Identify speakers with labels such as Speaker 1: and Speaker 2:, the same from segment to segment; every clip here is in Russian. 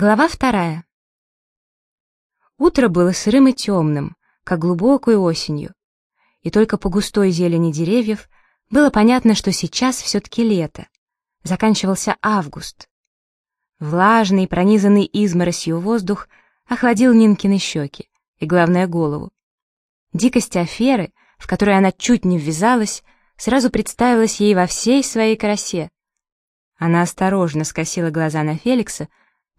Speaker 1: Глава вторая. Утро было сырым и темным, как глубокой осенью, и только по густой зелени деревьев было понятно, что сейчас все-таки лето. Заканчивался август. Влажный, пронизанный изморосью воздух охладил Нинкины щеки и, главное, голову. Дикость аферы, в которой она чуть не ввязалась, сразу представилась ей во всей своей красе. Она осторожно скосила глаза на Феликса,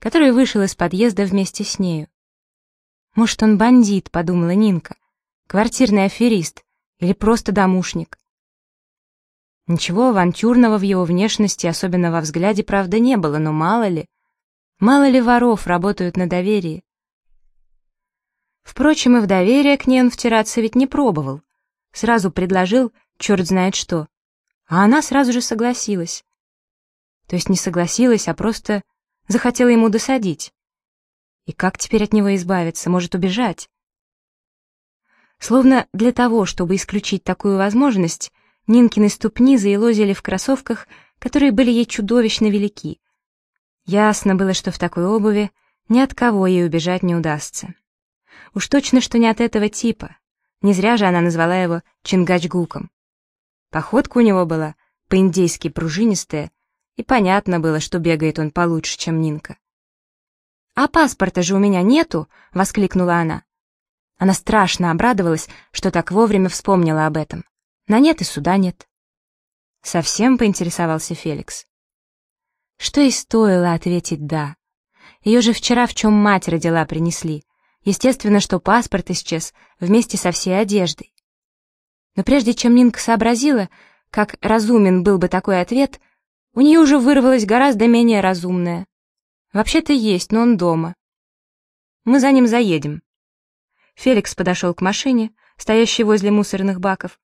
Speaker 1: который вышел из подъезда вместе с нею. «Может, он бандит», — подумала Нинка, «квартирный аферист или просто домушник». Ничего авантюрного в его внешности, особенно во взгляде, правда, не было, но мало ли. Мало ли воров работают на доверии. Впрочем, и в доверие к ней он втираться ведь не пробовал. Сразу предложил черт знает что. А она сразу же согласилась. То есть не согласилась, а просто захотела ему досадить. И как теперь от него избавиться, может убежать? Словно для того, чтобы исключить такую возможность, Нинкины ступни заелозили в кроссовках, которые были ей чудовищно велики. Ясно было, что в такой обуви ни от кого ей убежать не удастся. Уж точно, что не от этого типа. Не зря же она назвала его Чингачгуком. Походка у него была по-индейски пружинистая, и понятно было, что бегает он получше, чем Нинка. «А паспорта же у меня нету!» — воскликнула она. Она страшно обрадовалась, что так вовремя вспомнила об этом. На нет и суда нет. Совсем поинтересовался Феликс. Что и стоило ответить «да». Ее же вчера в чем мать родила принесли. Естественно, что паспорт исчез вместе со всей одеждой. Но прежде чем Нинка сообразила, как разумен был бы такой ответ, у нее уже вырвалось гораздо менее разумное. Вообще-то есть, но он дома. Мы за ним заедем. Феликс подошел к машине, стоящей возле мусорных баков.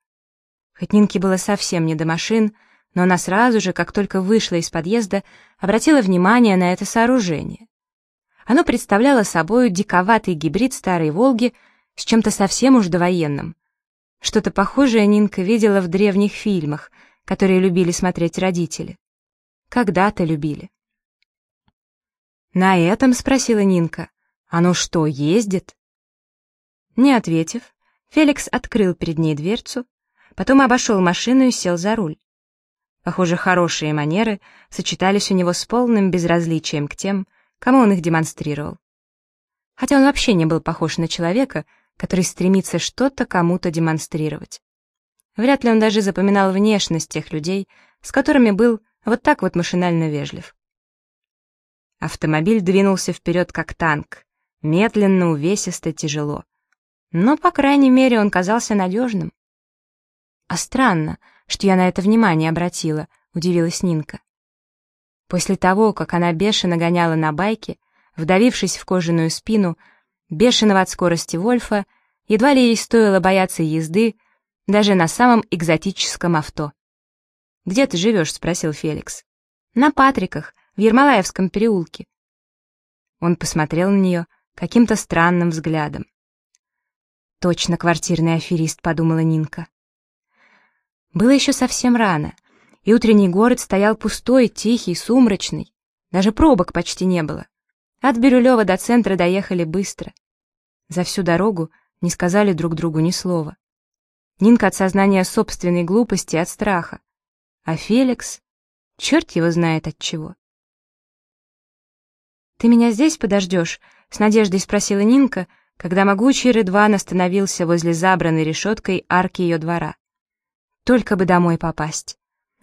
Speaker 1: Хоть Нинке было совсем не до машин, но она сразу же, как только вышла из подъезда, обратила внимание на это сооружение. Оно представляло собой диковатый гибрид старой «Волги» с чем-то совсем уж довоенным. Что-то похожее Нинка видела в древних фильмах, которые любили смотреть родители. Когда-то любили. «На этом?» — спросила Нинка. «Оно что, ездит?» Не ответив, Феликс открыл перед ней дверцу, потом обошел машину и сел за руль. Похоже, хорошие манеры сочетались у него с полным безразличием к тем, кому он их демонстрировал. Хотя он вообще не был похож на человека, который стремится что-то кому-то демонстрировать. Вряд ли он даже запоминал внешность тех людей, с которыми был вот так вот машинально вежлив. Автомобиль двинулся вперед как танк, медленно, увесисто, тяжело. Но, по крайней мере, он казался надежным. «А странно, что я на это внимание обратила», — удивилась Нинка. После того, как она бешено гоняла на байке, вдавившись в кожаную спину, бешеного от скорости Вольфа, едва ли ей стоило бояться езды даже на самом экзотическом авто. «Где ты живешь?» — спросил Феликс. «На Патриках, в Ермолаевском переулке». Он посмотрел на нее каким-то странным взглядом. «Точно квартирный аферист», — подумала Нинка. Было еще совсем рано, и утренний город стоял пустой, тихий, сумрачный. Даже пробок почти не было. От Бирюлева до центра доехали быстро. За всю дорогу не сказали друг другу ни слова. Нинка от сознания собственной глупости, от страха. А Феликс? Черт его знает от чего. «Ты меня здесь подождешь?» — с надеждой спросила Нинка, когда могучий Рыдван остановился возле забранной решеткой арки ее двора. Только бы домой попасть.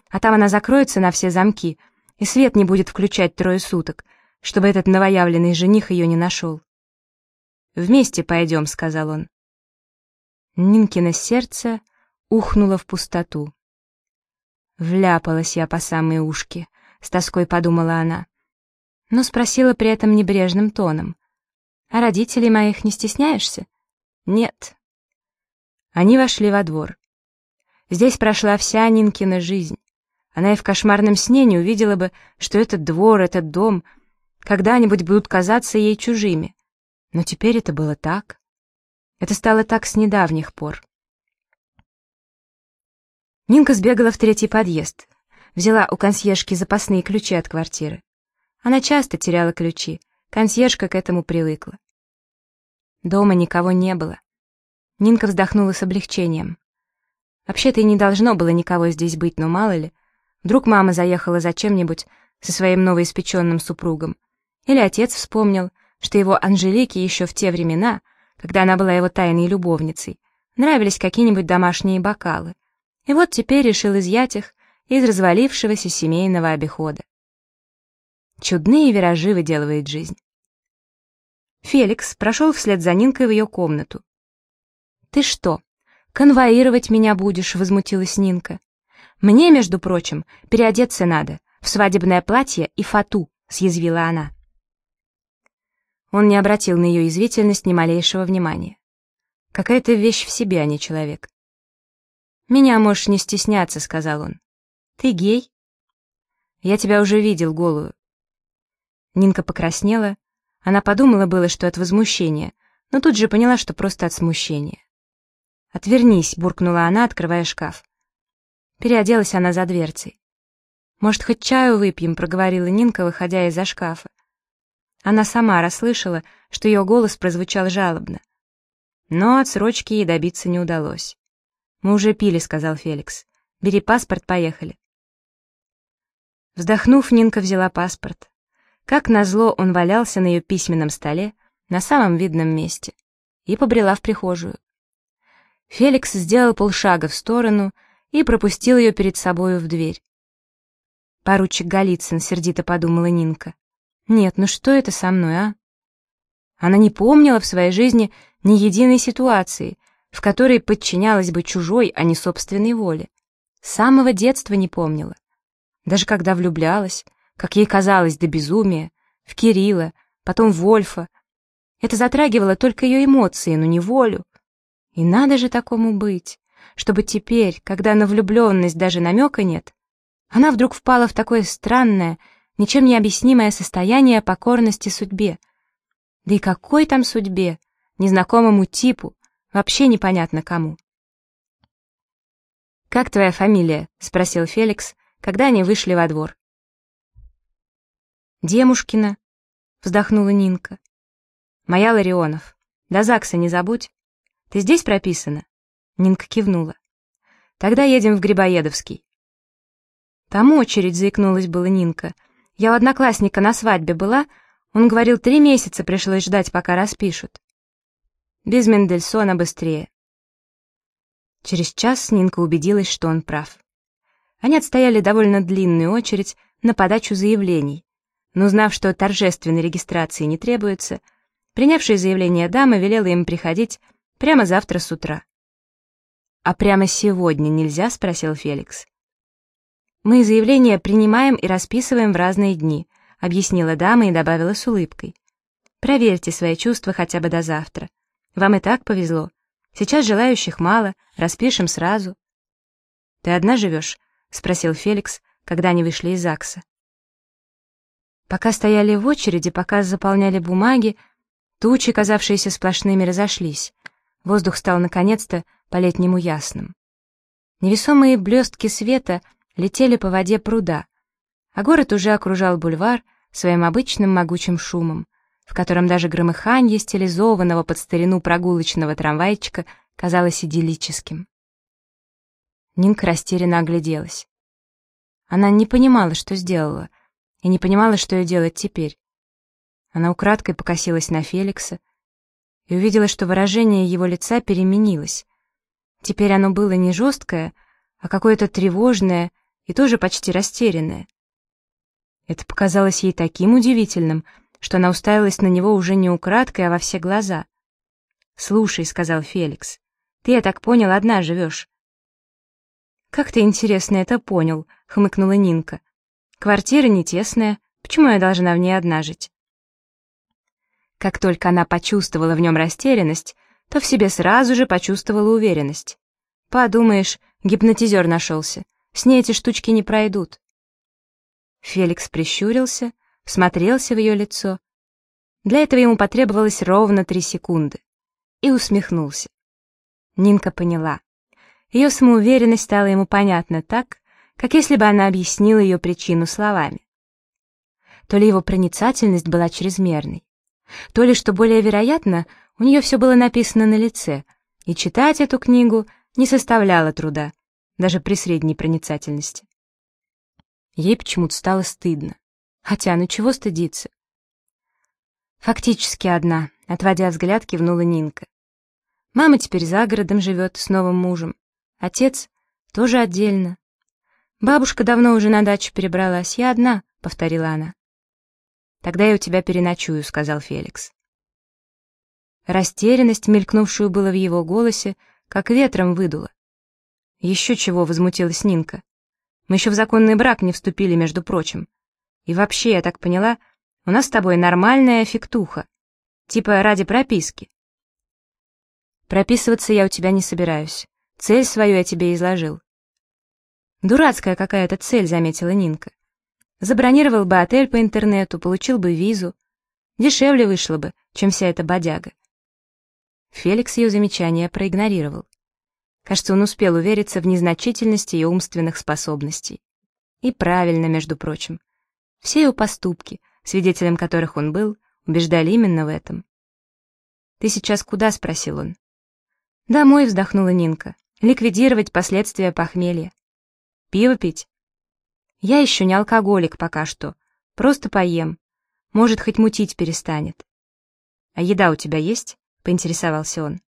Speaker 1: А там она закроется на все замки, и свет не будет включать трое суток, чтобы этот новоявленный жених ее не нашел. «Вместе пойдем», — сказал он. Нинкино сердце ухнуло в пустоту. Вляпалась я по самые ушки, с тоской подумала она. Но спросила при этом небрежным тоном. А родителей моих не стесняешься? Нет. Они вошли во двор. Здесь прошла вся Нинкина жизнь. Она и в кошмарном сне не увидела бы, что этот двор, этот дом когда-нибудь будут казаться ей чужими. Но теперь это было так. Это стало так с недавних пор. Нинка сбегала в третий подъезд. Взяла у консьержки запасные ключи от квартиры. Она часто теряла ключи, консьержка к этому привыкла. Дома никого не было. Нинка вздохнула с облегчением. Вообще-то и не должно было никого здесь быть, но мало ли. Вдруг мама заехала за чем-нибудь со своим новоиспеченным супругом. Или отец вспомнил, что его Анжелике еще в те времена, когда она была его тайной любовницей, нравились какие-нибудь домашние бокалы. И вот теперь решил изъять их из развалившегося семейного обихода. Чудные виражи выделывает жизнь. Феликс прошел вслед за Нинкой в ее комнату. «Ты что, конвоировать меня будешь?» — возмутилась Нинка. «Мне, между прочим, переодеться надо, в свадебное платье и фату», — съязвила она. Он не обратил на ее извительность ни малейшего внимания. Какая-то вещь в себе, а не человек. «Меня можешь не стесняться», — сказал он. «Ты гей?» «Я тебя уже видел голую». Нинка покраснела. Она подумала было, что от возмущения, но тут же поняла, что просто от смущения. «Отвернись», — буркнула она, открывая шкаф. Переоделась она за дверцей. «Может, хоть чаю выпьем?» — проговорила Нинка, выходя из-за шкафа. Она сама расслышала, что ее голос прозвучал жалобно. Но отсрочки ей добиться не удалось. «Мы уже пили», — сказал Феликс. «Бери паспорт, поехали». Вздохнув, Нинка взяла паспорт. Как назло, он валялся на ее письменном столе, на самом видном месте, и побрела в прихожую. Феликс сделал полшага в сторону и пропустил ее перед собою в дверь. «Поручик Голицын», — сердито подумала Нинка. «Нет, ну что это со мной, а?» Она не помнила в своей жизни ни единой ситуации, в которой подчинялась бы чужой, а не собственной воле. С самого детства не помнила. Даже когда влюблялась, как ей казалось до безумия, в Кирилла, потом в Вольфа. Это затрагивало только ее эмоции, но не волю. И надо же такому быть, чтобы теперь, когда на влюбленность даже намека нет, она вдруг впала в такое странное, ничем не объяснимое состояние покорности судьбе. Да и какой там судьбе, незнакомому типу, вообще непонятно кому. «Как твоя фамилия?» — спросил Феликс, когда они вышли во двор. «Демушкина», — вздохнула Нинка. «Моя Ларионов. До ЗАГСа не забудь». Ты здесь прописана?» Нинка кивнула. «Тогда едем в Грибоедовский». Там очередь, заикнулась была Нинка. «Я у одноклассника на свадьбе была, он говорил, три месяца пришлось ждать, пока распишут». Без Мендельсона быстрее. Через час Нинка убедилась, что он прав. Они отстояли довольно длинную очередь на подачу заявлений, но узнав, что торжественной регистрации не требуется, принявшая заявление дама велела им приходить Прямо завтра с утра. «А прямо сегодня нельзя?» — спросил Феликс. «Мы заявления принимаем и расписываем в разные дни», — объяснила дама и добавила с улыбкой. «Проверьте свои чувства хотя бы до завтра. Вам и так повезло. Сейчас желающих мало, распишем сразу». «Ты одна живешь?» — спросил Феликс, когда они вышли из ЗАГСа. Пока стояли в очереди, пока заполняли бумаги, тучи, казавшиеся сплошными, разошлись. Воздух стал наконец-то по-летнему ясным. Невесомые блестки света летели по воде пруда, а город уже окружал бульвар своим обычным могучим шумом, в котором даже громыханье стилизованного под старину прогулочного трамвайчика казалось идиллическим. Нинка растерянно огляделась. Она не понимала, что сделала, и не понимала, что ей делать теперь. Она украдкой покосилась на Феликса, и увидела, что выражение его лица переменилось. Теперь оно было не жесткое, а какое-то тревожное и тоже почти растерянное. Это показалось ей таким удивительным, что она уставилась на него уже не украдкой, а во все глаза. «Слушай», — сказал Феликс, — «ты, я так понял, одна живешь». «Как ты, интересно, это понял?» — хмыкнула Нинка. «Квартира не тесная, почему я должна в ней одна жить?» Как только она почувствовала в нем растерянность, то в себе сразу же почувствовала уверенность. Подумаешь, гипнотизер нашелся, с ней эти штучки не пройдут. Феликс прищурился, всмотрелся в ее лицо. Для этого ему потребовалось ровно три секунды. И усмехнулся. Нинка поняла. Ее самоуверенность стала ему понятна так, как если бы она объяснила ее причину словами. то ли его проницательность была чрезмерной, то ли, что более вероятно, у нее все было написано на лице, и читать эту книгу не составляло труда, даже при средней проницательности. Ей почему-то стало стыдно. Хотя, ну чего стыдиться? Фактически одна, отводя взгляд, кивнула Нинка. Мама теперь за городом живет с новым мужем. Отец тоже отдельно. Бабушка давно уже на дачу перебралась, я одна, повторила она. Тогда я у тебя переночую, сказал Феликс. Растерянность, мелькнувшую было в его голосе, как ветром выдуло. Еще чего, возмутилась Нинка. Мы еще в законный брак не вступили, между прочим. И вообще, я так поняла, у нас с тобой нормальная фиктуха. Типа ради прописки. Прописываться я у тебя не собираюсь. Цель свою я тебе изложил. Дурацкая какая-то цель, заметила Нинка. Забронировал бы отель по интернету, получил бы визу. Дешевле вышло бы, чем вся эта бодяга. Феликс ее замечание проигнорировал. Кажется, он успел увериться в незначительности ее умственных способностей. И правильно, между прочим. Все его поступки, свидетелем которых он был, убеждали именно в этом. «Ты сейчас куда?» — спросил он. «Домой», — вздохнула Нинка. «Ликвидировать последствия похмелья». «Пиво пить?» «Я еще не алкоголик пока что. Просто поем. Может, хоть мутить перестанет». «А еда у тебя есть?» — поинтересовался он.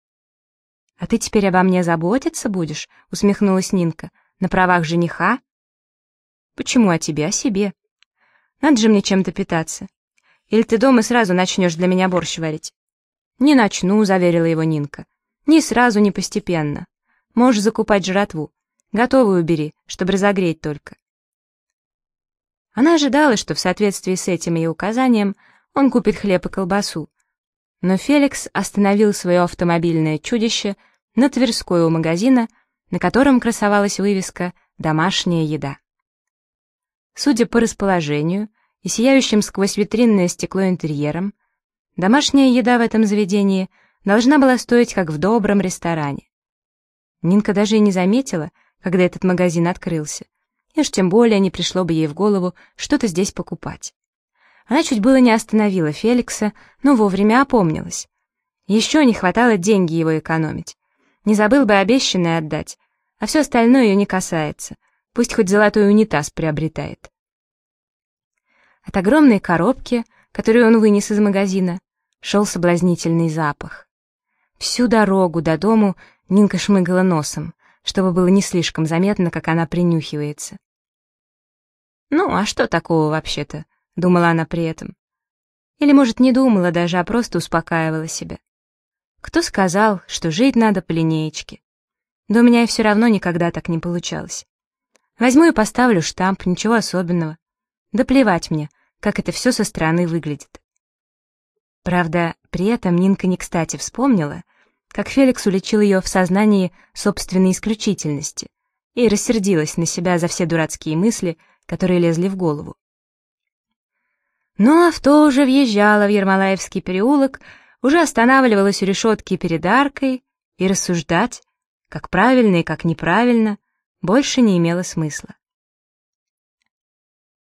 Speaker 1: «А ты теперь обо мне заботиться будешь?» — усмехнулась Нинка. «На правах жениха?» «Почему о тебе, о себе? Надо же мне чем-то питаться. Или ты дома сразу начнешь для меня борщ варить?» «Не начну», — заверила его Нинка. Ни сразу, ни постепенно. Можешь закупать жратву. Готовую бери, чтобы разогреть только. Она ожидала, что в соответствии с этим ее указанием он купит хлеб и колбасу. Но Феликс остановил свое автомобильное чудище на Тверской у магазина, на котором красовалась вывеска «Домашняя еда». Судя по расположению и сияющим сквозь витринное стекло интерьером, домашняя еда в этом заведении — должна была стоить, как в добром ресторане. Нинка даже и не заметила, когда этот магазин открылся, и уж тем более не пришло бы ей в голову что-то здесь покупать. Она чуть было не остановила Феликса, но вовремя опомнилась. Еще не хватало деньги его экономить. Не забыл бы обещанное отдать, а все остальное ее не касается. Пусть хоть золотой унитаз приобретает. От огромной коробки, которую он вынес из магазина, шел соблазнительный запах. Всю дорогу до дому Нинка шмыгала носом, чтобы было не слишком заметно, как она принюхивается. «Ну, а что такого вообще-то?» — думала она при этом. Или, может, не думала даже, а просто успокаивала себя. Кто сказал, что жить надо по линеечке? Да у меня и все равно никогда так не получалось. Возьму и поставлю штамп, ничего особенного. Да плевать мне, как это все со стороны выглядит. Правда, при этом Нинка не кстати вспомнила, как Феликс уличил ее в сознании собственной исключительности и рассердилась на себя за все дурацкие мысли, которые лезли в голову. Но авто уже въезжало в Ермолаевский переулок, уже останавливалось у решетки перед аркой, и рассуждать, как правильно и как неправильно, больше не имело смысла.